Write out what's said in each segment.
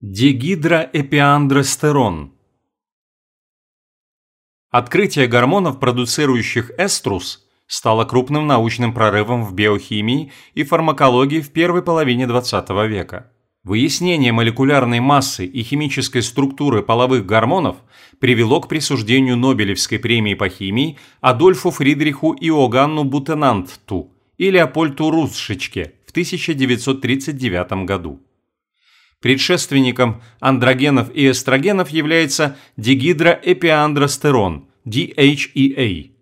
Дегидроэпиандростерон Открытие гормонов, продуцирующих эструс, стало крупным научным прорывом в биохимии и фармакологии в первой половине XX века. Выяснение молекулярной массы и химической структуры половых гормонов привело к присуждению Нобелевской премии по химии Адольфу Фридриху Иоганну Бутенанту и Леопольду Русшичке в 1939 году. Предшественником андрогенов и эстрогенов является дигидроэпиандростерон – DHEA.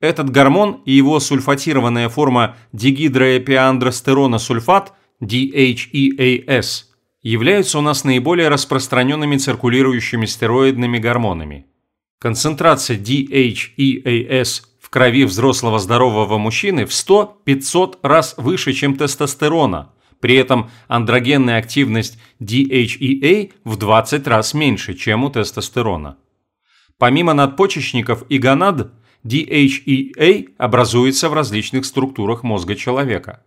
Этот гормон и его сульфатированная форма дигидроэпиандростерона сульфат – DHEAS являются у нас наиболее распространенными циркулирующими стероидными гормонами. Концентрация DHEAS в крови взрослого здорового мужчины в 100-500 раз выше, чем тестостерона – при этом андрогенная активность DHEA в 20 раз меньше, чем у тестостерона. Помимо надпочечников и гонад, DHEA образуется в различных структурах мозга человека.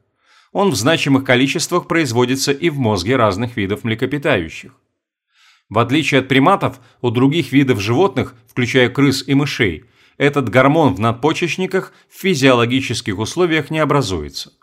Он в значимых количествах производится и в мозге разных видов млекопитающих. В отличие от приматов, у других видов животных, включая крыс и мышей, этот гормон в надпочечниках в физиологических условиях не образуется.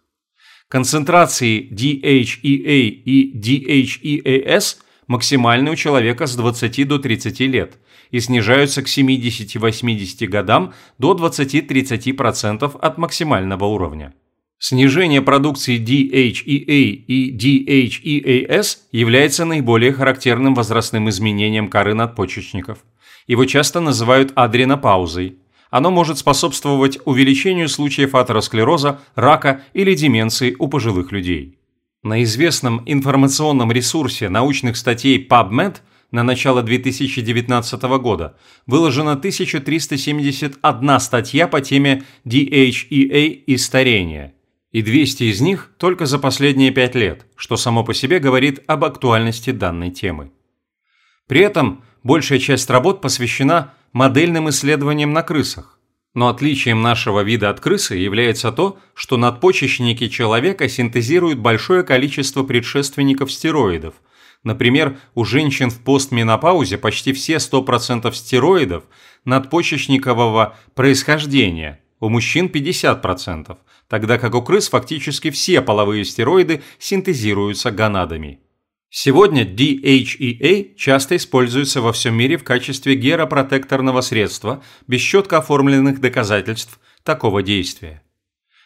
Концентрации DHEA и DHEAS максимальны у человека с 20 до 30 лет и снижаются к 70-80 годам до 20-30% от максимального уровня. Снижение продукции DHEA и DHEAS является наиболее характерным возрастным изменением коры надпочечников. Его часто называют адренопаузой – оно может способствовать увеличению случаев атеросклероза, рака или деменции у пожилых людей. На известном информационном ресурсе научных статей PubMed на начало 2019 года выложена 1371 статья по теме DHEA и старения, и 200 из них только за последние 5 лет, что само по себе говорит об актуальности данной темы. При этом большая часть работ посвящена модельным исследованиям на крысах. Но отличием нашего вида от крысы является то, что надпочечники человека синтезируют большое количество предшественников стероидов. Например, у женщин в постменопаузе почти все 100% стероидов надпочечникового происхождения, у мужчин 50%, тогда как у крыс фактически все половые стероиды синтезируются гонадами. Сегодня DHEA часто используется во всем мире в качестве геропротекторного средства без четко оформленных доказательств такого действия.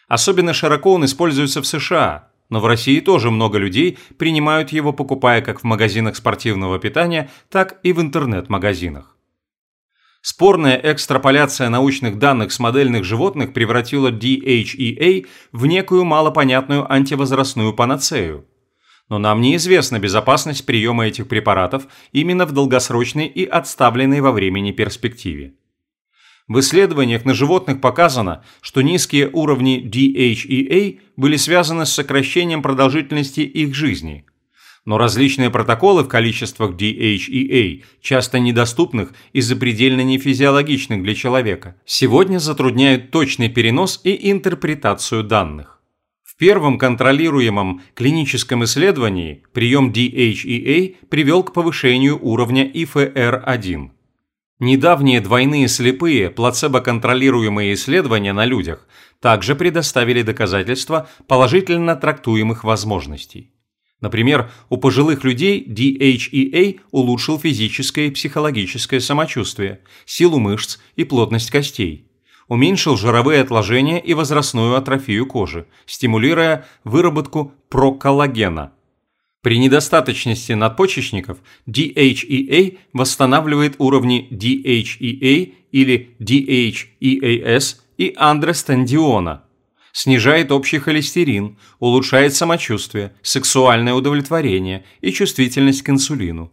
Особенно широко он используется в США, но в России тоже много людей принимают его, покупая как в магазинах спортивного питания, так и в интернет-магазинах. Спорная экстраполяция научных данных с модельных животных превратила DHEA в некую малопонятную антивозрастную панацею – но нам неизвестна безопасность приема этих препаратов именно в долгосрочной и отставленной во времени перспективе. В исследованиях на животных показано, что низкие уровни DHEA были связаны с сокращением продолжительности их жизни. Но различные протоколы в количествах DHEA, часто недоступных и запредельно нефизиологичных для человека, сегодня затрудняют точный перенос и интерпретацию данных первом контролируемом клиническом исследовании прием DHEA привел к повышению уровня ИФР-1. Недавние двойные слепые плацебо-контролируемые исследования на людях также предоставили доказательства положительно трактуемых возможностей. Например, у пожилых людей DHEA улучшил физическое и психологическое самочувствие, силу мышц и плотность костей – уменьшил жировые отложения и возрастную атрофию кожи, стимулируя выработку проколлагена. При недостаточности надпочечников DHEA восстанавливает уровни DHEA или DHEAS и андростендиона, снижает общий холестерин, улучшает самочувствие, сексуальное удовлетворение и чувствительность к инсулину.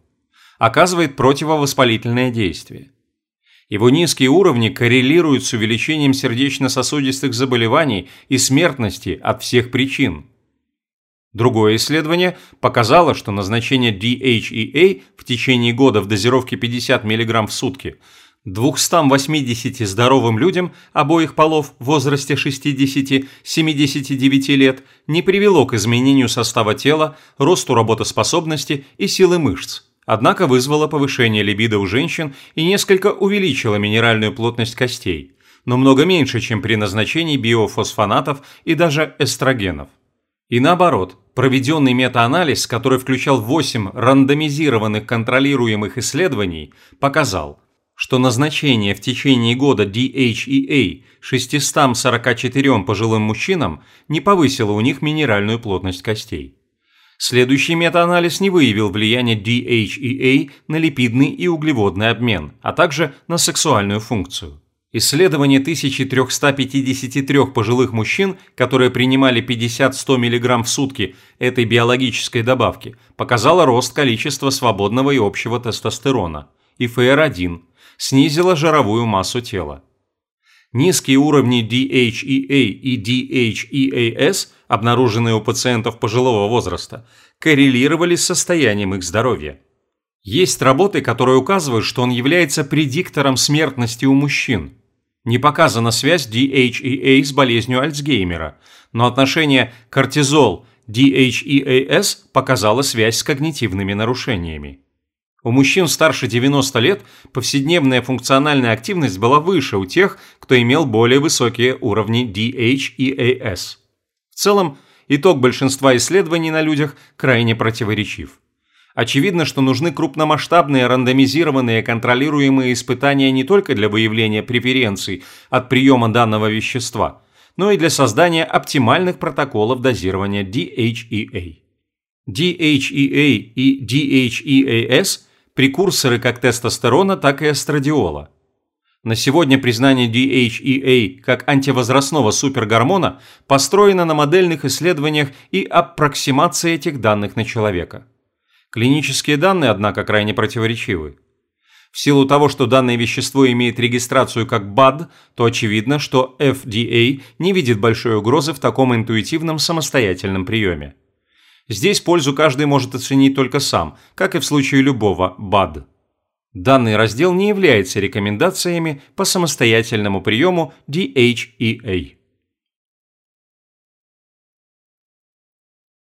Оказывает противовоспалительное действие. Его низкие уровни коррелируют с увеличением сердечно-сосудистых заболеваний и смертности от всех причин. Другое исследование показало, что назначение DHEA в течение года в дозировке 50 мг в сутки 280 здоровым людям обоих полов в возрасте 60-79 лет не привело к изменению состава тела, росту работоспособности и силы мышц однако вызвало повышение либидо у женщин и несколько увеличило минеральную плотность костей, но много меньше, чем при назначении биофосфонатов и даже эстрогенов. И наоборот, проведенный метаанализ, который включал 8 рандомизированных контролируемых исследований, показал, что назначение в течение года DHEA 644 пожилым мужчинам не повысило у них минеральную плотность костей. Следующий метаанализ не выявил влияния DHEA на липидный и углеводный обмен, а также на сексуальную функцию. Исследование 1353 пожилых мужчин, которые принимали 50-100 мг в сутки этой биологической добавки, показало рост количества свободного и общего тестостерона, и ФР1, снизило жировую массу тела. Низкие уровни DHEA и DHEAS, обнаруженные у пациентов пожилого возраста, коррелировали с состоянием их здоровья. Есть работы, которые указывают, что он является предиктором смертности у мужчин. Не показана связь DHEA с болезнью Альцгеймера, но отношение кортизол-DHEAS показало связь с когнитивными нарушениями. У мужчин старше 90 лет повседневная функциональная активность была выше у тех, кто имел более высокие уровни DHEAS. В целом, итог большинства исследований на людях крайне противоречив. Очевидно, что нужны крупномасштабные рандомизированные контролируемые испытания не только для выявления преференций от приема данного вещества, но и для создания оптимальных протоколов дозирования DHEA. DHEA и DHEAS – прекурсоры как тестостерона, так и эстрадиола. На сегодня признание DHEA как антивозрастного супергормона построено на модельных исследованиях и аппроксимации этих данных на человека. Клинические данные, однако, крайне противоречивы. В силу того, что данное вещество имеет регистрацию как БАД, то очевидно, что FDA не видит большой угрозы в таком интуитивном самостоятельном приеме. Здесь пользу каждый может оценить только сам, как и в случае любого БАД. Данный раздел не является рекомендациями по самостоятельному приему DHEA.